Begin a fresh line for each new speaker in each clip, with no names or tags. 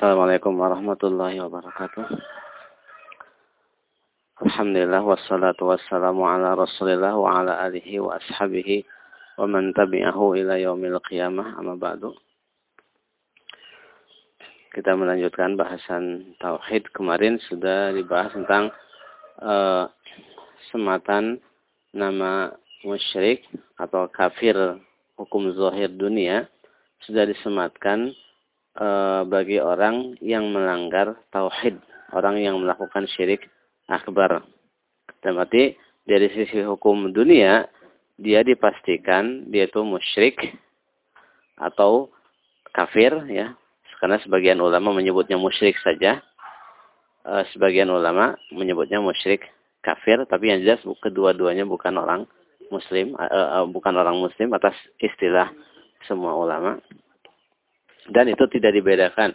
Assalamualaikum warahmatullahi wabarakatuh. Alhamdulillah wassalatu wassalamu ala Rasulillah wa ala alihi wa ashabihi wa man tabi'ahu ila yaumil qiyamah amma ba'du. Kita melanjutkan bahasan tauhid. Kemarin sudah dibahas tentang uh, sematan nama musyrik atau kafir hukum zahir dunia sudah disematkan e, bagi orang yang melanggar tauhid, orang yang melakukan syirik akbar. Dan berarti dari sisi hukum dunia dia dipastikan dia itu musyrik atau kafir ya. Karena sebagian ulama menyebutnya musyrik saja. E, sebagian ulama menyebutnya musyrik kafir, tapi yang jelas kedua-duanya bukan orang muslim, e, bukan orang muslim atas istilah semua ulama. Dan itu tidak dibedakan.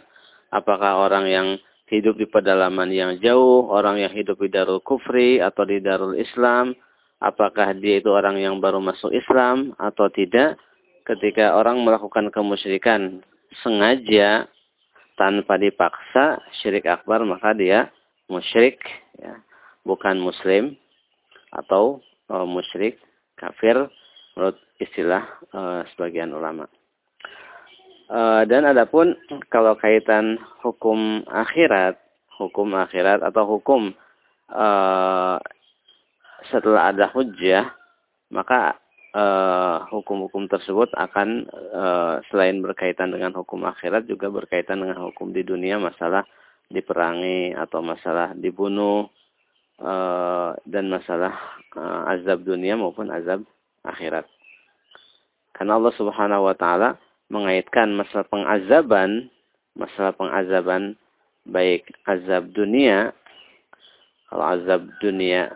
Apakah orang yang hidup di pedalaman yang jauh, orang yang hidup di darul kufri atau di darul islam, apakah dia itu orang yang baru masuk Islam atau tidak. Ketika orang melakukan kemusyrikan sengaja tanpa dipaksa syirik akbar maka dia musyrik ya bukan muslim atau uh, musyrik kafir menurut istilah uh, sebagian ulama. Uh, dan adapun kalau kaitan hukum akhirat, hukum akhirat atau hukum uh, setelah ada hujjah, maka hukum-hukum uh, tersebut akan selain berkaitan dengan hukum akhirat juga berkaitan dengan hukum di dunia, masalah diperangi atau masalah dibunuh uh, dan masalah azab dunia maupun azab akhirat. Karena Allah Subhanahu wa taala mengaitkan masalah pengazaban, masalah pengazaban baik azab dunia, kalau azab dunia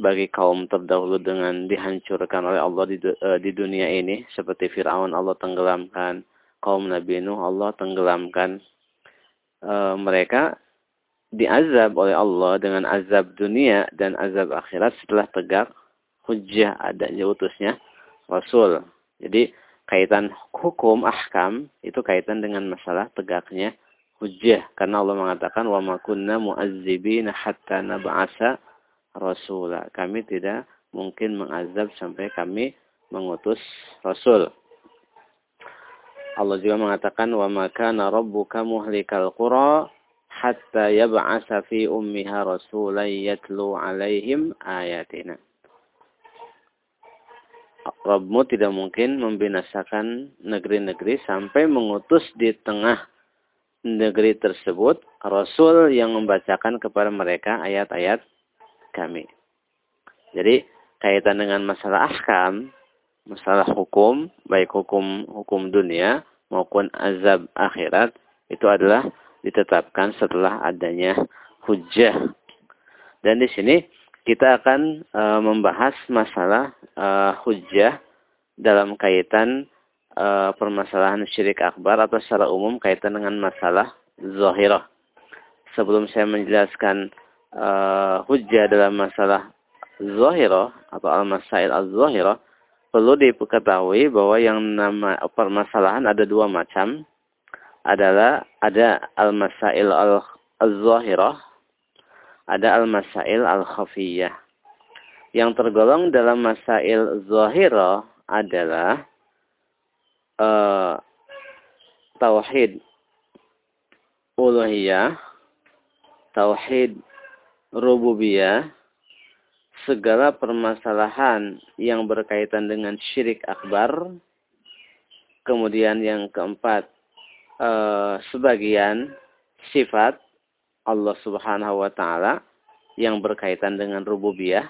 bagi kaum terdahulu dengan dihancurkan oleh Allah di, uh, di dunia ini seperti Firaun Allah tenggelamkan kaum Nabi Nuh Allah tenggelamkan uh, mereka diazab oleh Allah dengan azab dunia dan azab akhirat setelah tegak hujjah adanya utusnya Rasul. Jadi kaitan hukum ahkam itu kaitan dengan masalah tegaknya hujjah karena Allah mengatakan wa ma kunna mu'azzibina hatta nab'asa rasula. Kami tidak mungkin mengazab sampai kami mengutus rasul. Allah juga mengatakan wa ma kana rabbuka muhlikal qura hatta yab'asa fi ummiha rasulan yatlu alaihim ayatina. Rabbmu tidak mungkin membinasakan negeri-negeri sampai mengutus di tengah negeri tersebut Rasul yang membacakan kepada mereka ayat-ayat kami. Jadi kaitan dengan masalah ahkam, masalah hukum, baik hukum hukum dunia maupun azab akhirat itu adalah ditetapkan setelah adanya hujah. Dan di sini kita akan e, membahas masalah e, hujjah dalam kaitan e, permasalahan syirik akbar atau secara umum kaitan dengan masalah zahirah. Sebelum saya menjelaskan e, hujjah dalam masalah zahirah atau al-masail al-zahirah, perlu diketahui bahwa yang nama permasalahan ada dua macam. Adalah ada al-masail al-zahirah ada al-masail al-khafiyah. Yang tergolong dalam masail zahira adalah uh, tauhid uluhiyah, tauhid rububiyah, segala permasalahan yang berkaitan dengan syirik akbar. Kemudian yang keempat, uh, sebagian sifat Allah Subhanahu wa taala yang berkaitan dengan rububiyah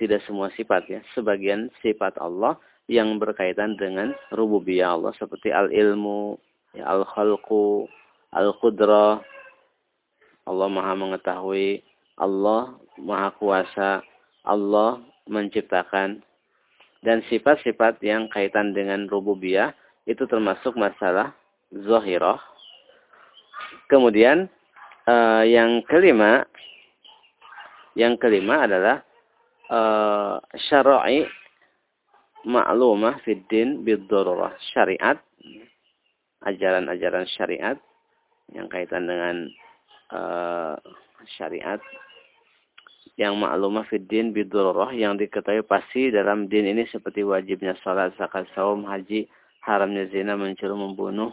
tidak semua sifat ya, sebagian sifat Allah yang berkaitan dengan rububiyah Allah seperti al-ilmu, ya, al-khalqu, al-qudrah. Allah Maha mengetahui, Allah Maha kuasa, Allah menciptakan dan sifat-sifat yang kaitan dengan rububiyah itu termasuk masalah zahirah. Kemudian uh, yang kelima yang kelima adalah uh, syara'i ma'lumah fid din bid syariat ajaran-ajaran syariat yang kaitan dengan uh, syariat yang maklumah fiddin bidurrah yang diketahui pasti dalam din ini seperti wajibnya salat, zakat, saum, haji, haramnya zina, mencuri, membunuh.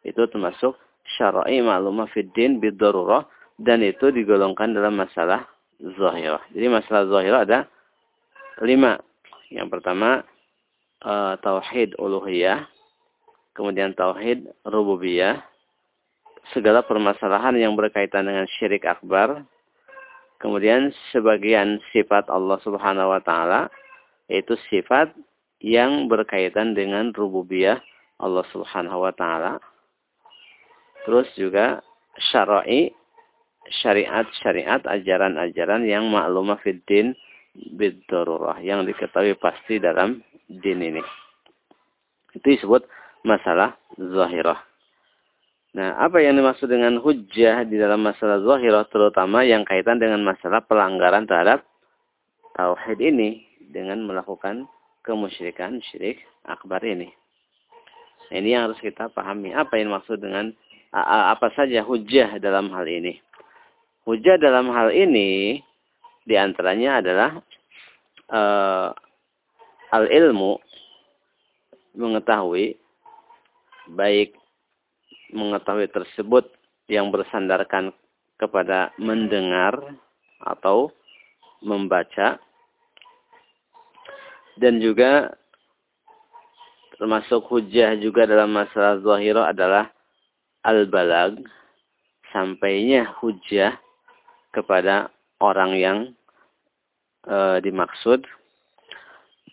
Itu termasuk syar'i maklumah fiddin bidurrah dan itu digolongkan dalam masalah zahirah. Jadi masalah zahirah ada lima. Yang pertama uh, tauhid uluhiyah, kemudian tauhid rububiyah, segala permasalahan yang berkaitan dengan syirik akbar, kemudian sebagian sifat Allah Subhanahu wa taala yaitu sifat yang berkaitan dengan rububiyah Allah Subhanahu wa taala. Terus juga syar'i syariat-syariat ajaran-ajaran yang maklumah fiddin biddarurah yang diketahui pasti dalam din ini. Itu disebut masalah zahirah. Nah, apa yang dimaksud dengan hujjah di dalam masalah zahirah terutama yang kaitan dengan masalah pelanggaran terhadap tauhid ini dengan melakukan kemusyrikan syirik akbar ini. Nah, ini yang harus kita pahami. Apa yang dimaksud dengan apa saja hujjah dalam hal ini? Hujjah dalam hal ini di antaranya adalah uh, al-ilmu mengetahui baik mengetahui tersebut yang bersandarkan kepada mendengar atau membaca dan juga termasuk hujah juga dalam masalah zahirah adalah al-balag sampainya hujah kepada orang yang e, dimaksud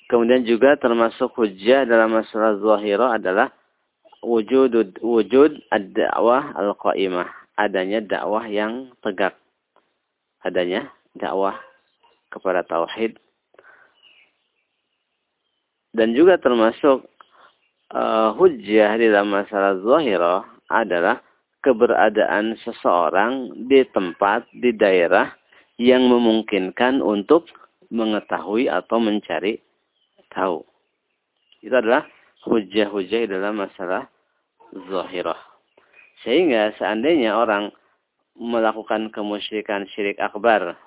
Kemudian juga termasuk hujah dalam masalah zahirah adalah wujud wujud ad-da'wah al-qaimah, adanya dakwah yang tegak. Adanya dakwah kepada tauhid. Dan juga termasuk uh, hujjah di dalam masalah zahirah adalah keberadaan seseorang di tempat, di daerah yang memungkinkan untuk mengetahui atau mencari tahu. Itu adalah hujah-hujah dalam masalah zahirah. Sehingga seandainya orang melakukan kemusyrikan syirik akbar,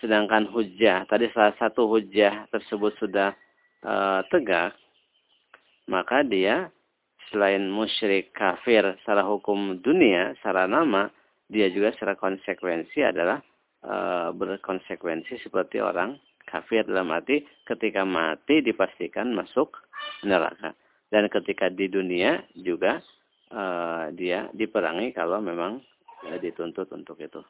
sedangkan hujah, tadi salah satu hujah tersebut sudah uh, tegak, maka dia selain musyrik kafir secara hukum dunia, secara nama, dia juga secara konsekuensi adalah e, berkonsekuensi seperti orang kafir dalam arti ketika mati dipastikan masuk neraka dan ketika di dunia juga uh, dia diperangi kalau memang uh, dituntut untuk itu.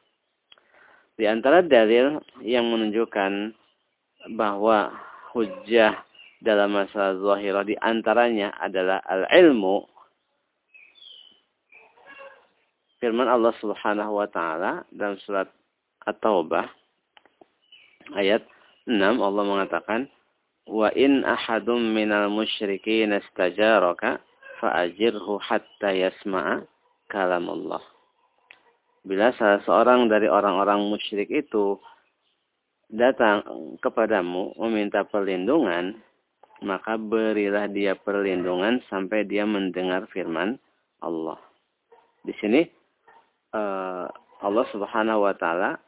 Di antara dalil yang menunjukkan bahwa hujah dalam masalah zahirah di antaranya adalah al-ilmu firman Allah Subhanahu wa taala dalam surat At-Taubah ayat 6 Allah mengatakan wa in ahadum minal musyrikin istajaraka fa'ajirhu hatta yasma'a kalam Allah. Bila salah seorang dari orang-orang musyrik itu datang kepadamu meminta perlindungan, maka berilah dia perlindungan sampai dia mendengar firman Allah. Di sini eh, Allah Subhanahu wa taala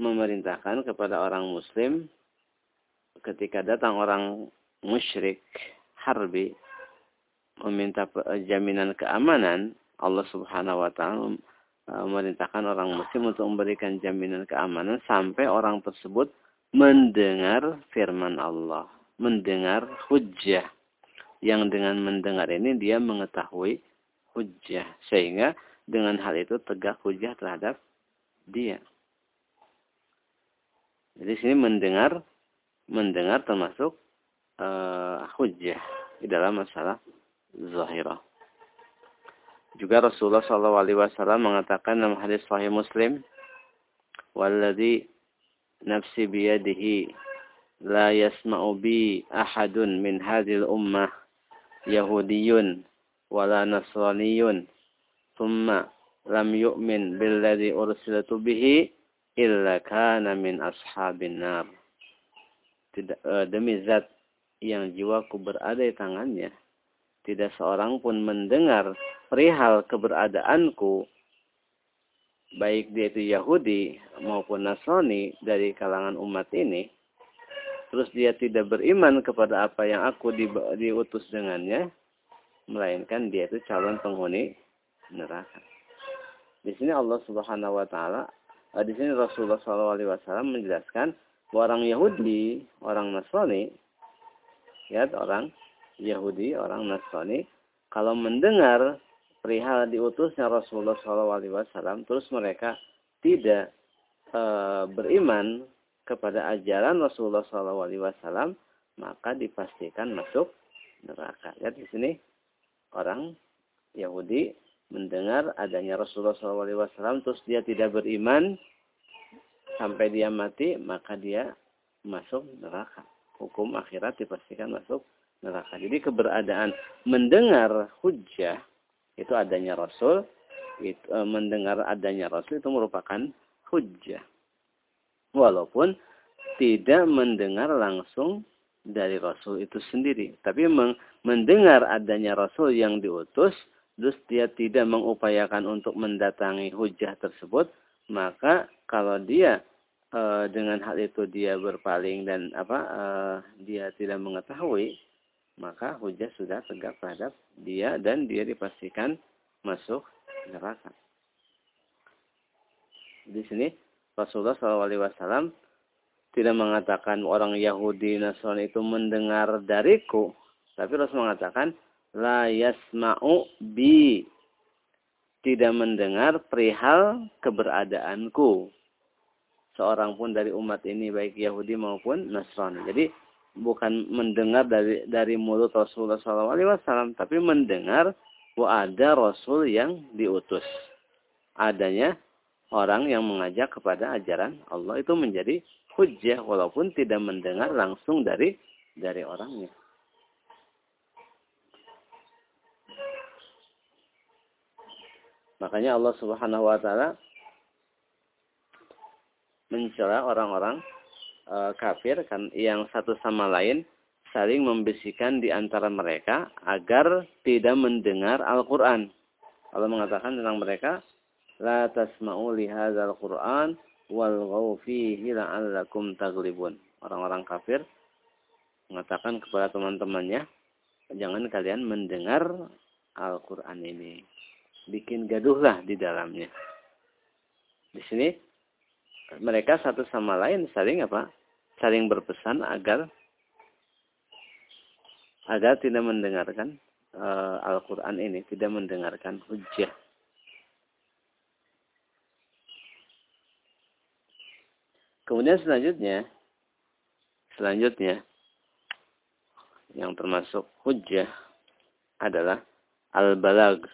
memerintahkan kepada orang muslim ketika datang orang musyrik harbi meminta jaminan keamanan Allah Subhanahu wa taala e, memerintahkan orang muslim untuk memberikan jaminan keamanan sampai orang tersebut mendengar firman Allah, mendengar hujjah. Yang dengan mendengar ini dia mengetahui hujjah sehingga dengan hal itu tegak hujjah terhadap dia. Jadi sini mendengar mendengar termasuk uh, hujjah di dalam masalah zahirah. Juga Rasulullah SAW mengatakan dalam hadis Sahih Muslim, "Walladhi nafsi biyadihi la yasma'u bi ahadun min hadhil ummah Yahudiyun wala Nasraniyun thumma lam yu'min billadhi ursilatu bihi illa kana min ashabin nar. Uh, demi zat yang jiwaku berada di tangannya, tidak seorang pun mendengar perihal keberadaanku baik dia itu Yahudi maupun Nasrani dari kalangan umat ini terus dia tidak beriman kepada apa yang aku di, diutus dengannya melainkan dia itu calon penghuni neraka. Di sini Allah Subhanahu wa taala eh, di sini Rasulullah SAW menjelaskan bahwa orang Yahudi, orang Nasrani, ya orang Yahudi, orang Nasrani, kalau mendengar perihal diutusnya Rasulullah SAW, terus mereka tidak e, beriman kepada ajaran Rasulullah SAW, maka dipastikan masuk neraka. Ya di sini orang Yahudi mendengar adanya Rasulullah SAW, terus dia tidak beriman sampai dia mati, maka dia masuk neraka. Hukum akhirat dipastikan masuk neraka. Jadi keberadaan mendengar hujah itu adanya Rasul, itu, e, mendengar adanya Rasul itu merupakan hujah. Walaupun tidak mendengar langsung dari Rasul itu sendiri. Tapi mendengar adanya Rasul yang diutus, terus dia tidak mengupayakan untuk mendatangi hujah tersebut, maka kalau dia e, dengan hal itu dia berpaling dan apa e, dia tidak mengetahui, maka hujah sudah tegak terhadap dia dan dia dipastikan masuk neraka. Di sini Rasulullah SAW tidak mengatakan orang Yahudi Nasrani itu mendengar dariku, tapi Rasul mengatakan la yasma'u bi tidak mendengar perihal keberadaanku seorang pun dari umat ini baik Yahudi maupun Nasrani. Jadi bukan mendengar dari dari mulut Rasulullah SAW, tapi mendengar bahwa ada Rasul yang diutus. Adanya orang yang mengajak kepada ajaran Allah itu menjadi hujjah walaupun tidak mendengar langsung dari dari orangnya. Makanya Allah Subhanahu wa taala mencela orang-orang e, kafir kan yang satu sama lain saling membisikkan di antara mereka agar tidak mendengar Al-Qur'an. Allah mengatakan tentang mereka, "La tasma'u li hadzal Qur'an wal fihi la'allakum taglibun." Orang-orang kafir mengatakan kepada teman-temannya, "Jangan kalian mendengar Al-Qur'an ini. Bikin gaduhlah di dalamnya." Di sini mereka satu sama lain saling apa? Saling berpesan agar agar tidak mendengarkan uh, Al-Quran ini, tidak mendengarkan hujah. Kemudian selanjutnya, selanjutnya yang termasuk hujah adalah al-balag,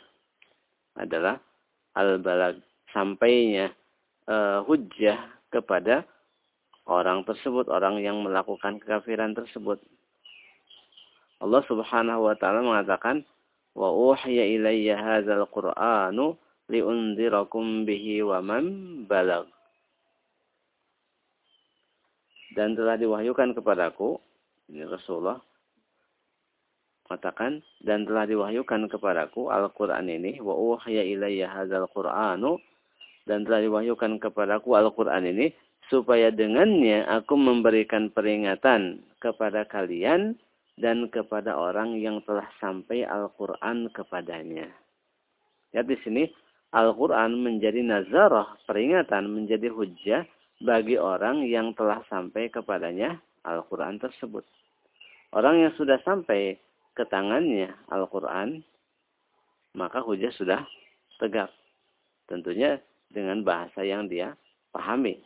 adalah al-balag sampainya uh, hujjah kepada orang tersebut, orang yang melakukan kekafiran tersebut. Allah Subhanahu wa taala mengatakan, "Wa uhiya ilayya hadzal Qur'anu liunzirakum bihi wa man balag." Dan telah diwahyukan kepadaku, ini Rasulullah mengatakan dan telah diwahyukan kepadaku Al-Qur'an ini wa uhiya ilayya hadzal Qur'anu dan telah diwahyukan kepadaku Al-Quran ini supaya dengannya aku memberikan peringatan kepada kalian dan kepada orang yang telah sampai Al-Quran kepadanya. Ya di sini Al-Quran menjadi nazarah, peringatan, menjadi hujah bagi orang yang telah sampai kepadanya Al-Quran tersebut. Orang yang sudah sampai ke tangannya Al-Quran, maka hujah sudah tegak. Tentunya dengan bahasa yang dia pahami.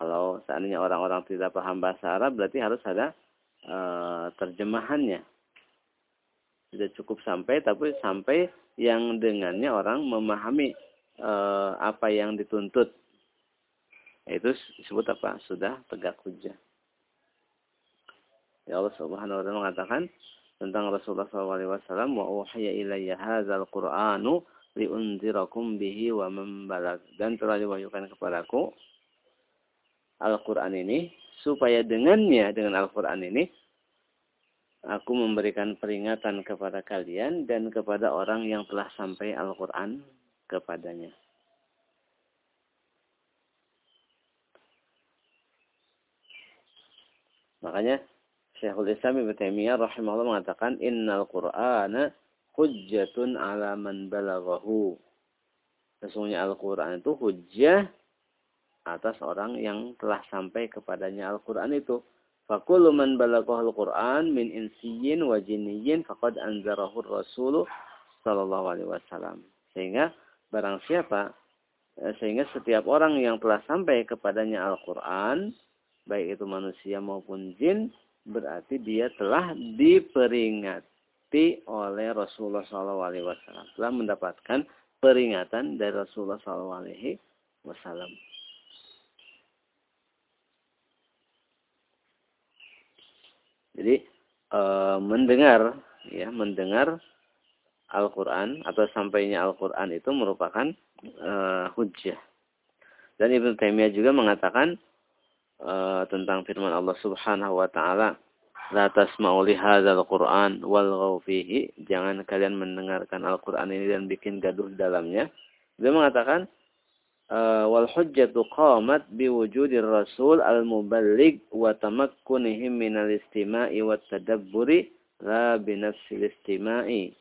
Kalau seandainya orang-orang tidak paham bahasa Arab, berarti harus ada e, terjemahannya. Tidak cukup sampai, tapi sampai yang dengannya orang memahami e, apa yang dituntut. Itu disebut apa? Sudah tegak hujah. Ya Allah Subhanahu wa taala mengatakan tentang Rasulullah SAW, "Wa uhiya ilayya hadzal Qur'anu liunzirakum bihi wa membalag dan telah diwahyukan kepadaku Al-Quran ini supaya dengannya dengan Al-Quran ini aku memberikan peringatan kepada kalian dan kepada orang yang telah sampai Al-Quran kepadanya. Makanya Syekhul Islam Ibnu Taimiyah rahimahullah mengatakan innal Qur'ana hujjatun ala man balaghahu. Sesungguhnya Al-Qur'an itu hujjah atas orang yang telah sampai kepadanya Al-Qur'an itu. Fakulu man balaghahu al-Qur'an min insiyin wa jinniyin faqad anzarahu Rasul sallallahu alaihi wasallam. Sehingga barang siapa eh, sehingga setiap orang yang telah sampai kepadanya Al-Qur'an baik itu manusia maupun jin berarti dia telah diperingati oleh Rasulullah sallallahu alaihi wasallam. Telah mendapatkan peringatan dari Rasulullah sallallahu alaihi wasallam. Jadi e, mendengar ya mendengar Al-Qur'an atau sampainya Al-Qur'an itu merupakan e, hujjah. Dan Ibnu Taimiyah juga mengatakan e, tentang firman Allah Subhanahu wa taala, "La tasma'u li hadzal Qur'an wal fihi." Jangan kalian mendengarkan Al-Qur'an ini dan bikin gaduh di dalamnya. Dia mengatakan, Eh, wal hujjatu qamat biwujudir rasul al muballigh wa tamakkunihim minal istima'i wat tadabburi la binafsil istima'i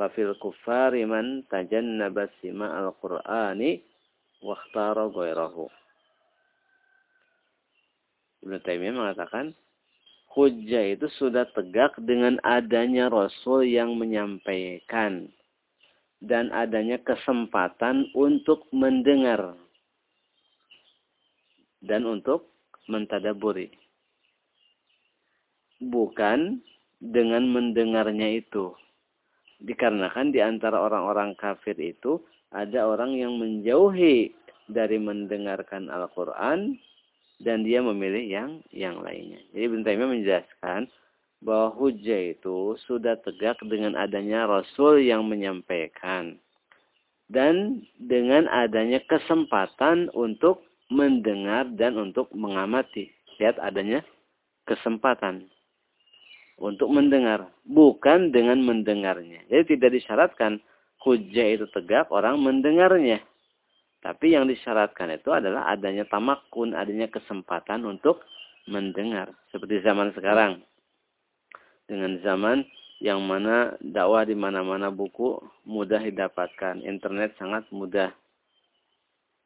fa fil kuffari man tajannaba al qur'ani wa ikhtara ghairahu Ibnu Taimiyah mengatakan hujjah itu sudah tegak dengan adanya rasul yang menyampaikan dan adanya kesempatan untuk mendengar dan untuk mentadaburi. Bukan dengan mendengarnya itu. Dikarenakan di antara orang-orang kafir itu ada orang yang menjauhi dari mendengarkan Al-Quran dan dia memilih yang yang lainnya. Jadi Ibn menjelaskan bahwa hujah itu sudah tegak dengan adanya Rasul yang menyampaikan. Dan dengan adanya kesempatan untuk mendengar dan untuk mengamati. Lihat adanya kesempatan untuk mendengar. Bukan dengan mendengarnya. Jadi tidak disyaratkan hujah itu tegak orang mendengarnya. Tapi yang disyaratkan itu adalah adanya tamakun, adanya kesempatan untuk mendengar. Seperti zaman sekarang dengan zaman yang mana dakwah di mana-mana buku mudah didapatkan, internet sangat mudah.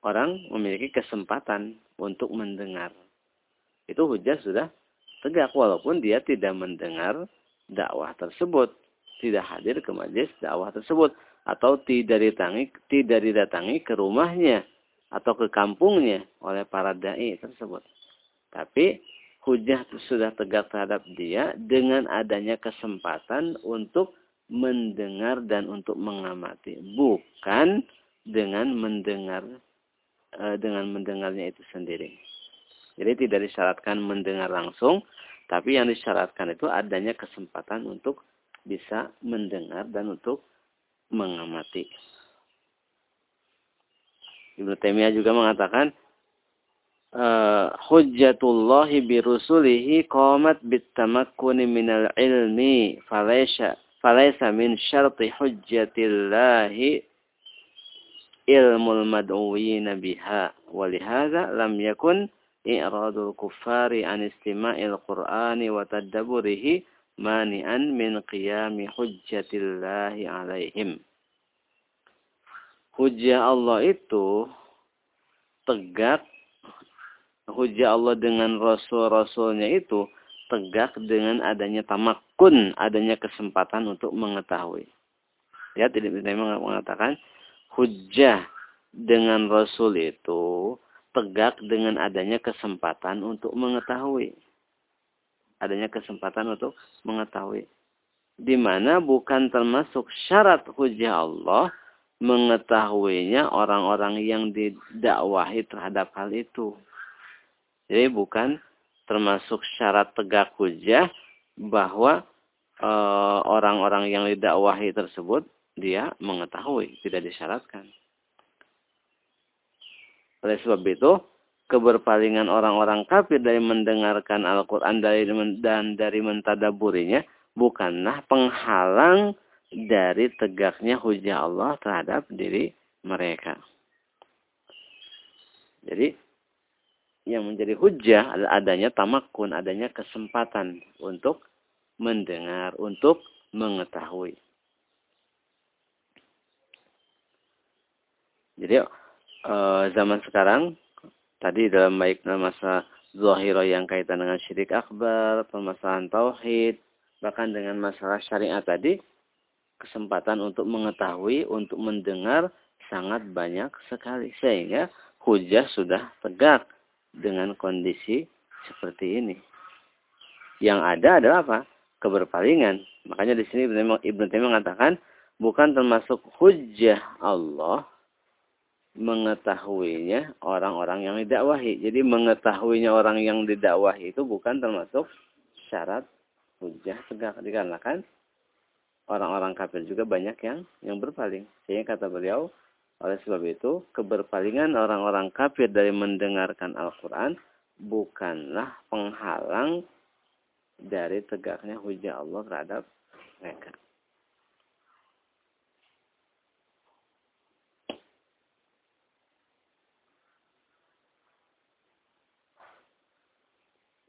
Orang memiliki kesempatan untuk mendengar. Itu hujah sudah tegak walaupun dia tidak mendengar dakwah tersebut, tidak hadir ke majelis dakwah tersebut atau tidak didatangi tidak didatangi ke rumahnya atau ke kampungnya oleh para dai tersebut. Tapi hujah sudah tegak terhadap dia dengan adanya kesempatan untuk mendengar dan untuk mengamati bukan dengan mendengar e, dengan mendengarnya itu sendiri jadi tidak disyaratkan mendengar langsung tapi yang disyaratkan itu adanya kesempatan untuk bisa mendengar dan untuk mengamati. Ibnu Taimiyah juga mengatakan uh, hujjatullahi birusulihi qamat bitamakkuni minal ilmi falaysa falaysa min syarti hujjatillahi ilmul mad'uwina biha. Walihada lam yakun i'radul kuffari an istima'il qur'ani wa tadabburihi mani'an min qiyami hujjatillahi alaihim hujjah Allah itu tegak hujah Allah dengan rasul-rasulnya itu tegak dengan adanya tamakun, adanya kesempatan untuk mengetahui. Ya, tidak bisa mengatakan hujah dengan rasul itu tegak dengan adanya kesempatan untuk mengetahui. Adanya kesempatan untuk mengetahui. Di mana bukan termasuk syarat hujah Allah mengetahuinya orang-orang yang didakwahi terhadap hal itu. Jadi bukan termasuk syarat tegak hujah bahwa e, orang-orang e, yang didakwahi tersebut dia mengetahui, tidak disyaratkan. Oleh sebab itu, keberpalingan orang-orang kafir dari mendengarkan Al-Quran dan dari mentadaburinya bukanlah penghalang dari tegaknya hujah Allah terhadap diri mereka. Jadi yang menjadi hujah adalah adanya tamakun, adanya kesempatan untuk mendengar, untuk mengetahui. Jadi eh, zaman sekarang tadi dalam baik dalam masa zahira yang kaitan dengan syirik akbar, permasalahan tauhid, bahkan dengan masalah syariat tadi, kesempatan untuk mengetahui, untuk mendengar sangat banyak sekali. Sehingga hujah sudah tegak dengan kondisi seperti ini. Yang ada adalah apa? Keberpalingan. Makanya di sini Ibnu Taimiyah mengatakan bukan termasuk hujah Allah mengetahuinya orang-orang yang didakwahi. Jadi mengetahuinya orang yang didakwahi itu bukan termasuk syarat hujah tegak dikarenakan orang-orang kafir juga banyak yang yang berpaling. Sehingga kata beliau, oleh sebab itu keberpalingan orang-orang kafir dari mendengarkan Al-Quran bukanlah penghalang dari tegaknya hujah Allah terhadap mereka.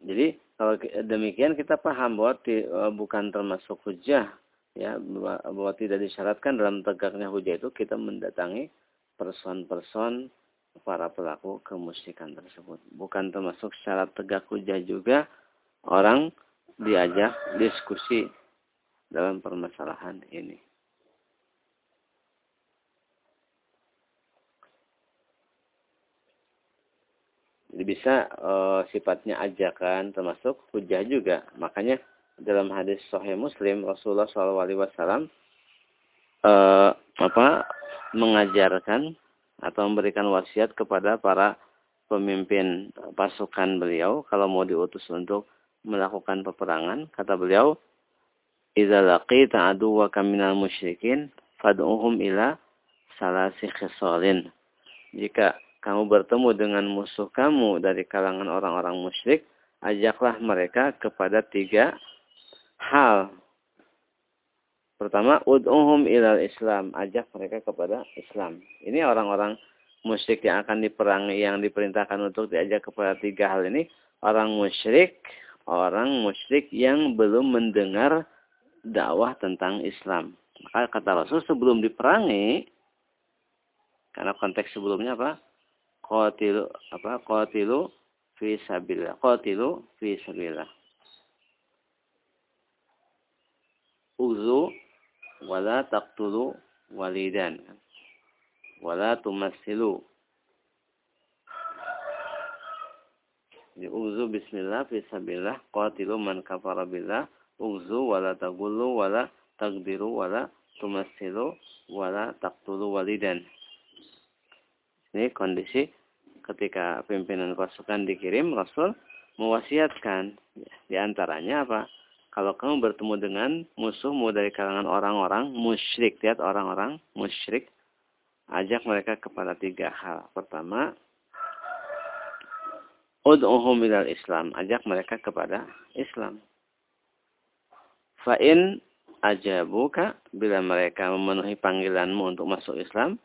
Jadi kalau demikian kita paham bahwa e, bukan termasuk hujah ya bahwa tidak disyaratkan dalam tegaknya hujah itu kita mendatangi person-person para pelaku kemusyrikan tersebut. Bukan termasuk syarat tegak hujah juga orang diajak diskusi dalam permasalahan ini. Bisa e, sifatnya ajakan termasuk hujah juga. Makanya dalam hadis Sahih Muslim Rasulullah SAW e, apa mengajarkan atau memberikan wasiat kepada para pemimpin pasukan beliau kalau mau diutus untuk melakukan peperangan kata beliau idza laqita aduwaka minal musyrikin fad'uhum ila salasi khisalin jika kamu bertemu dengan musuh kamu dari kalangan orang-orang musyrik, ajaklah mereka kepada tiga hal. Pertama, ud'uhum ilal Islam, ajak mereka kepada Islam. Ini orang-orang musyrik yang akan diperangi, yang diperintahkan untuk diajak kepada tiga hal ini. Orang musyrik, orang musyrik yang belum mendengar dakwah tentang Islam. Maka kata Rasul sebelum diperangi, karena konteks sebelumnya apa? Qatilu apa? Qatilu fi sabilillah qatilu fi sabilillah uzu wala taqtulu walidan. Wala tumassilu. Uzu bismillah fi sabilillah qatilu man kafara billah. Uzu wala tagullu wala tagbiru wala tumassilu wala taqtulu walidan ini kondisi ketika pimpinan pasukan dikirim, Rasul mewasiatkan. Di antaranya apa? Kalau kamu bertemu dengan musuhmu dari kalangan orang-orang musyrik, lihat orang-orang musyrik, ajak mereka kepada tiga hal. Pertama, ud'uhum ilal Islam, ajak mereka kepada Islam. Fa'in ajabuka bila mereka memenuhi panggilanmu untuk masuk Islam,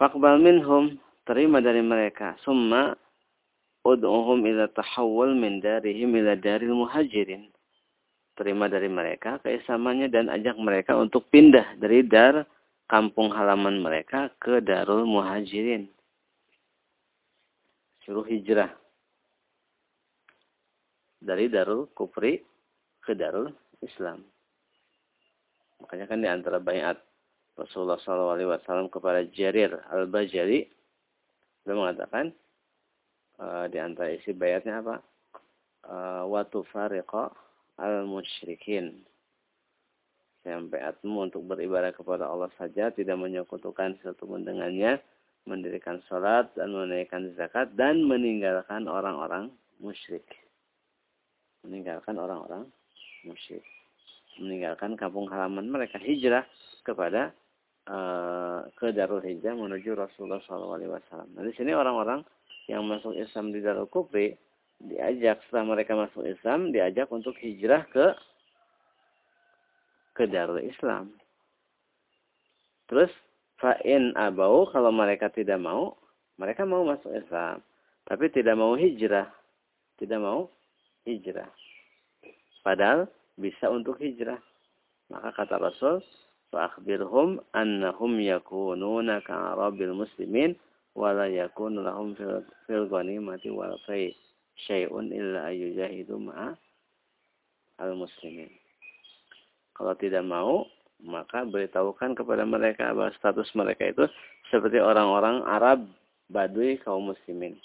Fakbal minhum, terima dari mereka. Summa ud'uhum ila tahawul min darihim ila daril muhajirin. Terima dari mereka keislamannya dan ajak mereka untuk pindah dari dar kampung halaman mereka ke darul muhajirin. Suruh hijrah. Dari darul kufri ke darul Islam. Makanya kan di antara bayat Rasulullah SAW kepada Jarir al-Bajali beliau mengatakan uh, di antara isi bayatnya apa? Uh, Watu fariqa al-musyrikin. Sampai atmu untuk beribadah kepada Allah saja, tidak menyekutukan satu dengannya, mendirikan sholat dan menunaikan zakat dan meninggalkan orang-orang musyrik. Meninggalkan orang-orang musyrik. Meninggalkan kampung halaman mereka hijrah kepada uh, ke Darul Hijrah menuju Rasulullah SAW. Nah, di sini orang-orang yang masuk Islam di Darul Kufri diajak setelah mereka masuk Islam diajak untuk hijrah ke ke Darul Islam. Terus fa'in abau kalau mereka tidak mau, mereka mau masuk Islam, tapi tidak mau hijrah. Tidak mau hijrah. Padahal bisa untuk hijrah. Maka kata Rasul, annahum yakununa ka'arabil muslimin wala yakunu lahum fil, fil ghanimati wal fai syai'un illa ayyujahidu ma'a al muslimin. Kalau tidak mau, maka beritahukan kepada mereka bahwa status mereka itu seperti orang-orang Arab Baduy kaum muslimin.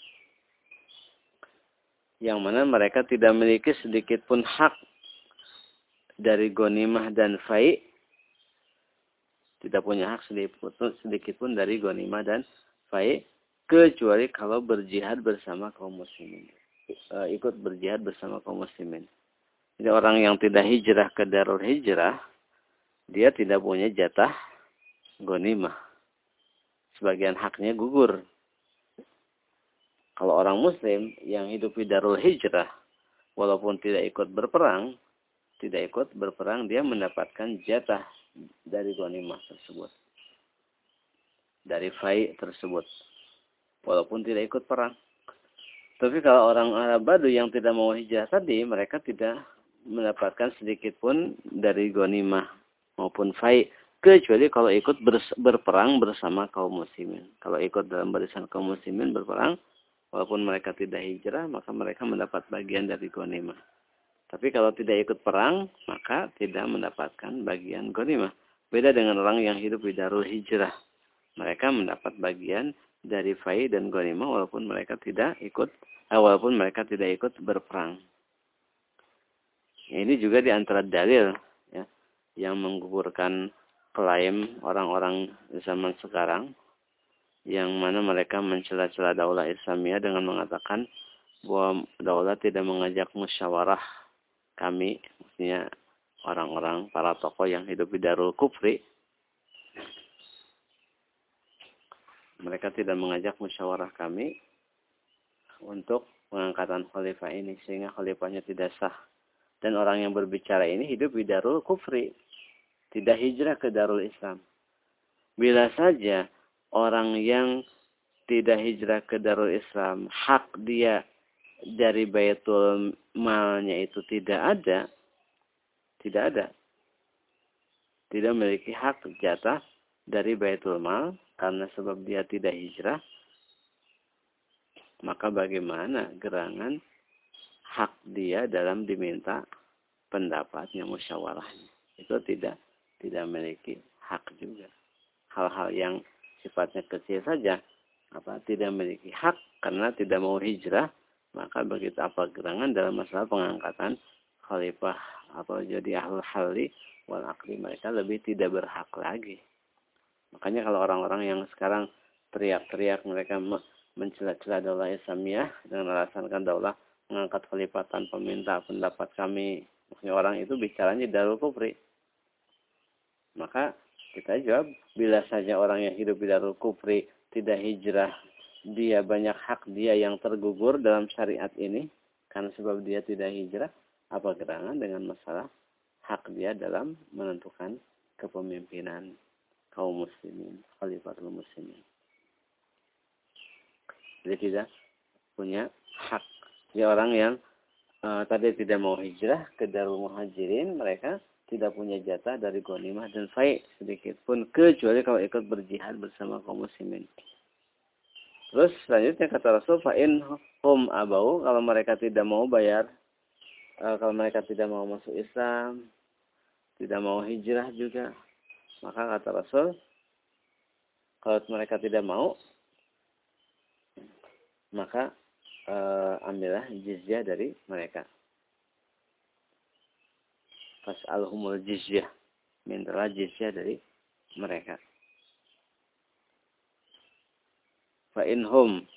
Yang mana mereka tidak memiliki sedikit pun hak dari gonimah dan fai. Tidak punya hak sedikit pun dari gonimah dan fai. Kecuali kalau berjihad bersama kaum muslimin. E, ikut berjihad bersama kaum muslimin. Jadi orang yang tidak hijrah ke Darul Hijrah, dia tidak punya jatah gonimah. Sebagian haknya gugur. Kalau orang muslim yang hidup di Darul Hijrah, walaupun tidak ikut berperang, tidak ikut berperang, dia mendapatkan jatah dari gonimah tersebut. Dari fai tersebut. Walaupun tidak ikut perang. Tapi kalau orang Arab Badu yang tidak mau hijrah tadi, mereka tidak mendapatkan sedikit pun dari gonimah maupun fai kecuali kalau ikut berperang bersama kaum muslimin. Kalau ikut dalam barisan kaum muslimin berperang, walaupun mereka tidak hijrah, maka mereka mendapat bagian dari gonimah. Tapi kalau tidak ikut perang, maka tidak mendapatkan bagian gonimah. Beda dengan orang yang hidup di darul hijrah. Mereka mendapat bagian dari fai dan gonimah walaupun mereka tidak ikut, eh, walaupun mereka tidak ikut berperang. Ini juga di antara dalil ya, yang menggugurkan klaim orang-orang zaman sekarang yang mana mereka mencela-cela daulah Islamiyah dengan mengatakan bahwa daulah tidak mengajak musyawarah kami, maksudnya orang-orang para tokoh yang hidup di Darul Kufri. Mereka tidak mengajak musyawarah kami untuk pengangkatan khalifah ini sehingga khalifahnya tidak sah dan orang yang berbicara ini hidup di Darul Kufri. Tidak hijrah ke Darul Islam. Bila saja orang yang tidak hijrah ke Darul Islam, hak dia dari Baitul Malnya itu tidak ada, tidak ada. Tidak memiliki hak jatah dari Baitul Mal karena sebab dia tidak hijrah, maka bagaimana gerangan hak dia dalam diminta pendapatnya musyawarahnya? Itu tidak tidak memiliki hak juga. Hal-hal yang sifatnya kecil saja apa tidak memiliki hak karena tidak mau hijrah maka begitu apa gerangan dalam masalah pengangkatan khalifah atau jadi ahlul hali wal akli mereka lebih tidak berhak lagi makanya kalau orang-orang yang sekarang teriak-teriak mereka mencela-cela daulah Islamiyah dengan alasan kan daulah mengangkat khalifah tanpa minta pendapat kami. Maksudnya orang itu bicaranya darul kufri. Maka kita jawab, bila saja orang yang hidup di darul kufri tidak hijrah, dia banyak hak dia yang tergugur dalam syariat ini. Karena sebab dia tidak hijrah, apa gerangan dengan masalah hak dia dalam menentukan kepemimpinan kaum muslimin, khalifatul muslimin. Jadi tidak punya hak Ya orang yang uh, tadi tidak mau hijrah ke Darul Muhajirin, mereka tidak punya jatah dari ghanimah dan faid sedikit pun kecuali kalau ikut berjihad bersama kaum muslimin. Terus selanjutnya kata Rasul fa'in hum abau kalau mereka tidak mau bayar uh, kalau mereka tidak mau masuk Islam, tidak mau hijrah juga, maka kata Rasul kalau mereka tidak mau maka uh, ambillah jizyah dari mereka. Fas'alhumul jizyah. Mintalah jizyah dari mereka. Fa'inhum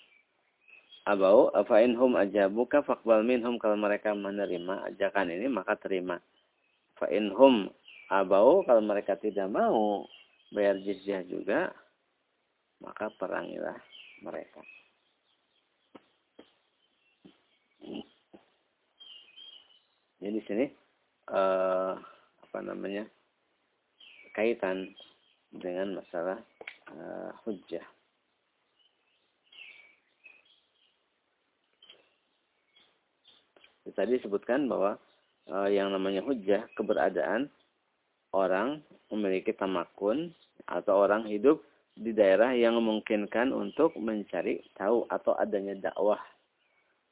abau fa'inhum ajabuka faqbal minhum kalau mereka menerima ajakan ini maka terima. Fa'inhum abau kalau mereka tidak mau bayar jizyah juga, maka perangilah mereka. Jadi di sini uh, apa namanya kaitan dengan masalah uh, hujjah. Tadi disebutkan bahwa uh, yang namanya hujjah keberadaan orang memiliki tamakun atau orang hidup di daerah yang memungkinkan untuk mencari tahu atau adanya dakwah.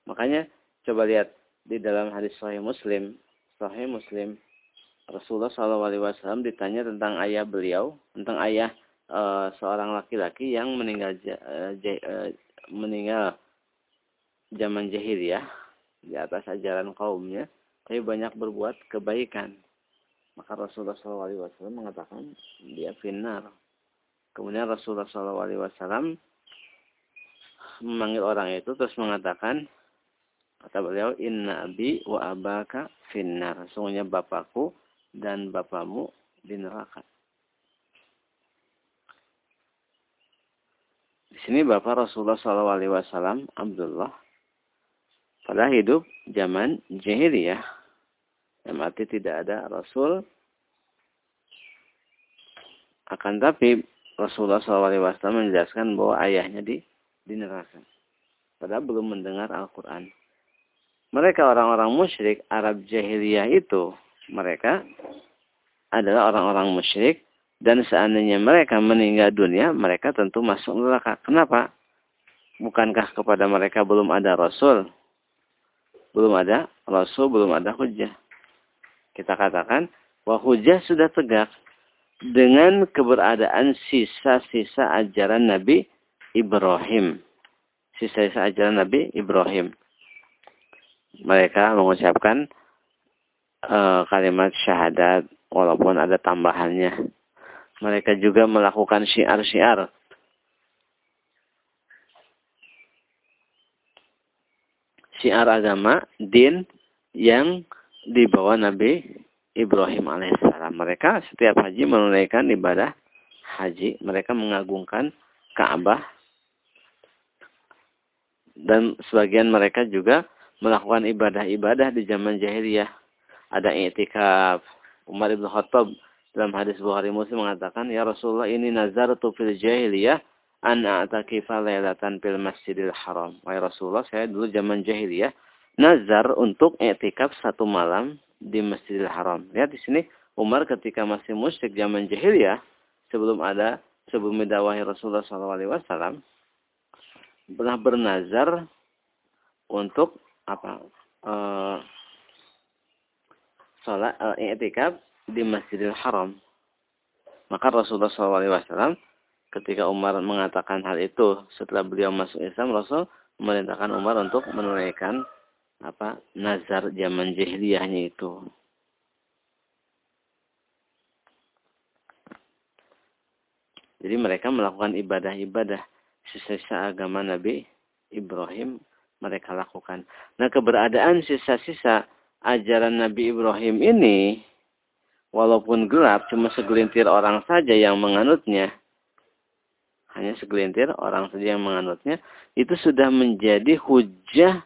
Makanya coba lihat di dalam hadis Sahih Muslim, Sahih Muslim Rasulullah SAW ditanya tentang ayah beliau, tentang ayah e, seorang laki-laki yang meninggal e, e, meninggal zaman jahiliyah di atas ajaran kaumnya, tapi banyak berbuat kebaikan. Maka Rasulullah SAW mengatakan dia finar. Kemudian Rasulullah SAW memanggil orang itu terus mengatakan kata beliau inna abi wa abaka finnar sungguhnya bapakku dan bapamu di neraka di sini bapak Rasulullah SAW Abdullah pada hidup zaman jahiliyah yang arti tidak ada Rasul akan tapi Rasulullah SAW menjelaskan bahwa ayahnya di, di neraka. Padahal belum mendengar Al-Quran. Mereka orang-orang musyrik Arab jahiliyah itu, mereka adalah orang-orang musyrik dan seandainya mereka meninggal dunia, mereka tentu masuk neraka. Kenapa? Bukankah kepada mereka belum ada Rasul? Belum ada Rasul, belum ada hujah. Kita katakan bahwa hujah sudah tegak dengan keberadaan sisa-sisa ajaran Nabi Ibrahim. Sisa-sisa ajaran Nabi Ibrahim. Mereka mengucapkan uh, kalimat syahadat walaupun ada tambahannya. Mereka juga melakukan syiar-syiar. Syiar agama, din yang dibawa Nabi Ibrahim alaihissalam. Mereka setiap haji menunaikan ibadah haji. Mereka mengagungkan Ka'bah. Dan sebagian mereka juga melakukan ibadah-ibadah di zaman jahiliyah. Ada i'tikaf. Umar ibn Khattab dalam hadis Bukhari Muslim mengatakan, Ya Rasulullah ini nazartu fil jahiliyah an a'takifa laylatan fil masjidil haram. Wahai Rasulullah, saya dulu zaman jahiliyah nazar untuk i'tikaf satu malam di Masjidil Haram. Lihat di sini Umar ketika masih musyrik zaman jahiliyah sebelum ada sebelum dakwah Rasulullah SAW pernah bernazar untuk apa uh, salat uh, i'tikaf di Masjidil Haram. Maka Rasulullah SAW ketika Umar mengatakan hal itu setelah beliau masuk Islam, Rasul memerintahkan Umar untuk menunaikan apa nazar zaman jahiliyahnya itu. Jadi mereka melakukan ibadah-ibadah sisa-sisa agama Nabi Ibrahim mereka lakukan. Nah keberadaan sisa-sisa ajaran Nabi Ibrahim ini walaupun gelap cuma segelintir orang saja yang menganutnya hanya segelintir orang saja yang menganutnya itu sudah menjadi hujah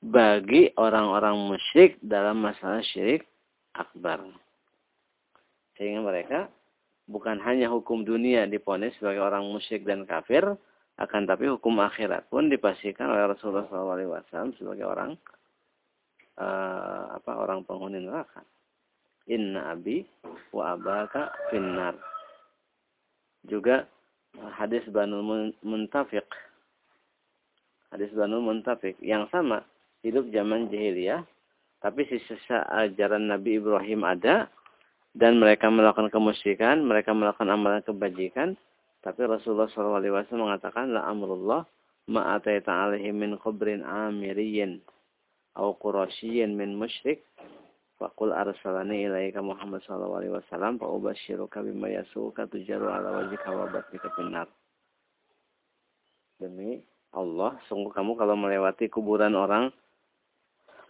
bagi orang-orang musyrik dalam masalah syirik akbar. Sehingga mereka bukan hanya hukum dunia diponis sebagai orang musyrik dan kafir, akan tapi hukum akhirat pun dipastikan oleh Rasulullah SAW sebagai orang uh, apa orang penghuni neraka. Inna abi wa abaka finnar. Juga hadis Banul Muntafiq. Hadis Banul Muntafiq yang sama hidup zaman jahiliyah, tapi sisa ajaran Nabi Ibrahim ada dan mereka melakukan kemusyrikan, mereka melakukan amalan kebajikan, tapi Rasulullah SAW mengatakan la amrullah ma ataita min kubrin amiriyin au min musyrik faqul arsalani ilaika Muhammad sallallahu alaihi wasallam fa ubasyiruka bima yasuka tujaru ala wajhika wa batika finnar demi Allah sungguh kamu kalau melewati kuburan orang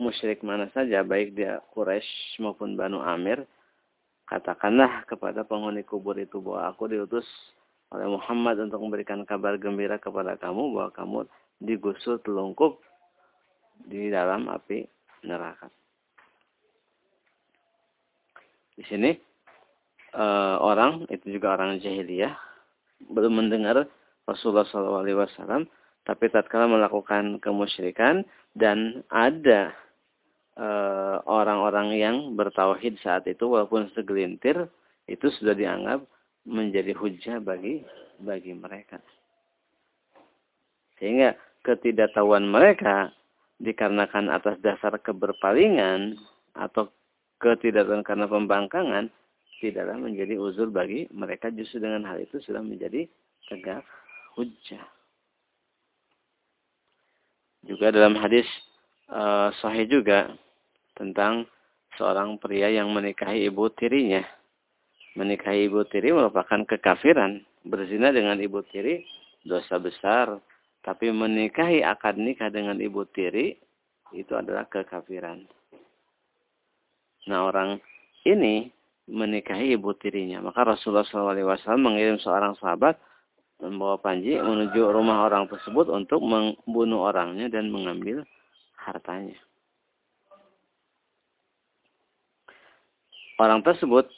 musyrik mana saja, baik dia Quraisy maupun Banu Amir, katakanlah kepada penghuni kubur itu bahwa aku diutus oleh Muhammad untuk memberikan kabar gembira kepada kamu bahwa kamu digusur telungkup di dalam api neraka. Di sini e, orang itu juga orang jahiliyah belum mendengar Rasulullah SAW, tapi tatkala melakukan kemusyrikan dan ada eh, orang-orang e, yang bertauhid saat itu walaupun segelintir itu sudah dianggap menjadi hujah bagi bagi mereka. Sehingga ketidaktahuan mereka dikarenakan atas dasar keberpalingan atau ketidaktahuan karena pembangkangan tidaklah menjadi uzur bagi mereka justru dengan hal itu sudah menjadi tegak hujah. Juga dalam hadis uh, sahih juga tentang seorang pria yang menikahi ibu tirinya. Menikahi ibu tiri merupakan kekafiran. Berzina dengan ibu tiri dosa besar. Tapi menikahi akad nikah dengan ibu tiri itu adalah kekafiran. Nah orang ini menikahi ibu tirinya. Maka Rasulullah SAW mengirim seorang sahabat membawa panji menuju rumah orang tersebut untuk membunuh orangnya dan mengambil hartanya. Orang tersebut,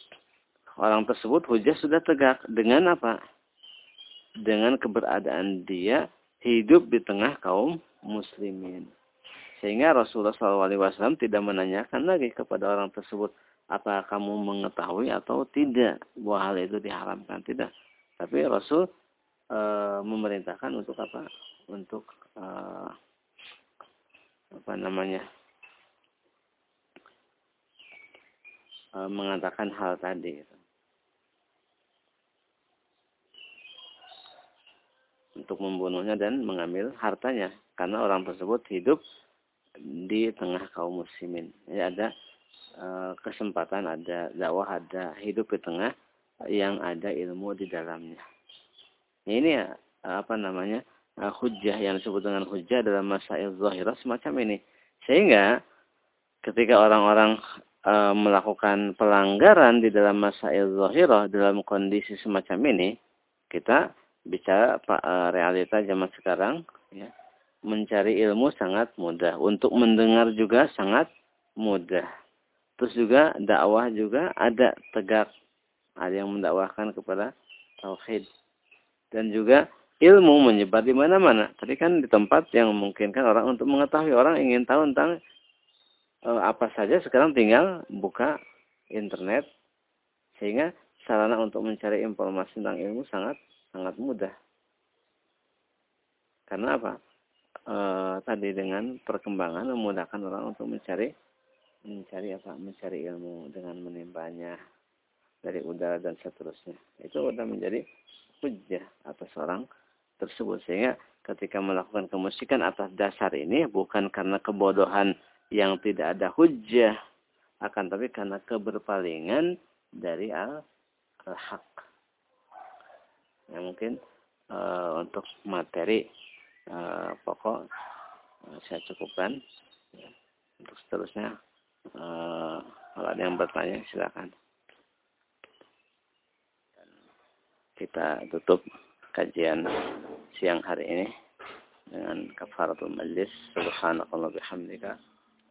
orang tersebut hujah sudah tegak dengan apa? Dengan keberadaan dia hidup di tengah kaum muslimin. Sehingga Rasulullah SAW tidak menanyakan lagi kepada orang tersebut, apa kamu mengetahui atau tidak bahwa hal itu diharamkan? Tidak. Tapi Rasul e, memerintahkan untuk apa? Untuk e, apa namanya? E, mengatakan hal tadi. Untuk membunuhnya dan mengambil hartanya. Karena orang tersebut hidup di tengah kaum muslimin. Ada e, kesempatan, ada dakwah, ada hidup di tengah yang ada ilmu di dalamnya. Ini ya, apa namanya uh, hujah yang disebut dengan hujah dalam masail zahirah semacam ini. Sehingga ketika orang-orang uh, melakukan pelanggaran di dalam masail zahirah dalam kondisi semacam ini, kita bicara realita zaman sekarang, ya, mencari ilmu sangat mudah. Untuk mendengar juga sangat mudah. Terus juga dakwah juga ada tegak. Ada yang mendakwahkan kepada tauhid dan juga ilmu menyebar di mana-mana. Tadi kan di tempat yang memungkinkan orang untuk mengetahui orang ingin tahu tentang e, apa saja sekarang tinggal buka internet sehingga sarana untuk mencari informasi tentang ilmu sangat sangat mudah. Karena apa? E, tadi dengan perkembangan memudahkan orang untuk mencari mencari apa? Mencari ilmu dengan menimbanya dari udara dan seterusnya. Itu sudah menjadi hujjah atas orang tersebut. Sehingga ketika melakukan kemusikan atas dasar ini bukan karena kebodohan yang tidak ada hujjah. Akan tapi karena keberpalingan dari al-haq. Ya, mungkin uh, untuk materi uh, pokok uh, saya cukupkan. Ya. Untuk seterusnya, uh, kalau ada yang bertanya silakan. kita tutup kajian siang hari ini dengan kafaratul majlis subhanakallah bihamdika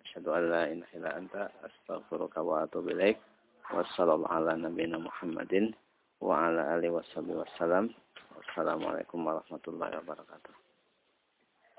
asyhadu an la ilaha illa anta astaghfiruka wa atubu ilaik wassallallahu ala nabiyyina muhammadin wa ala alihi wasallam wassalamualaikum warahmatullahi wabarakatuh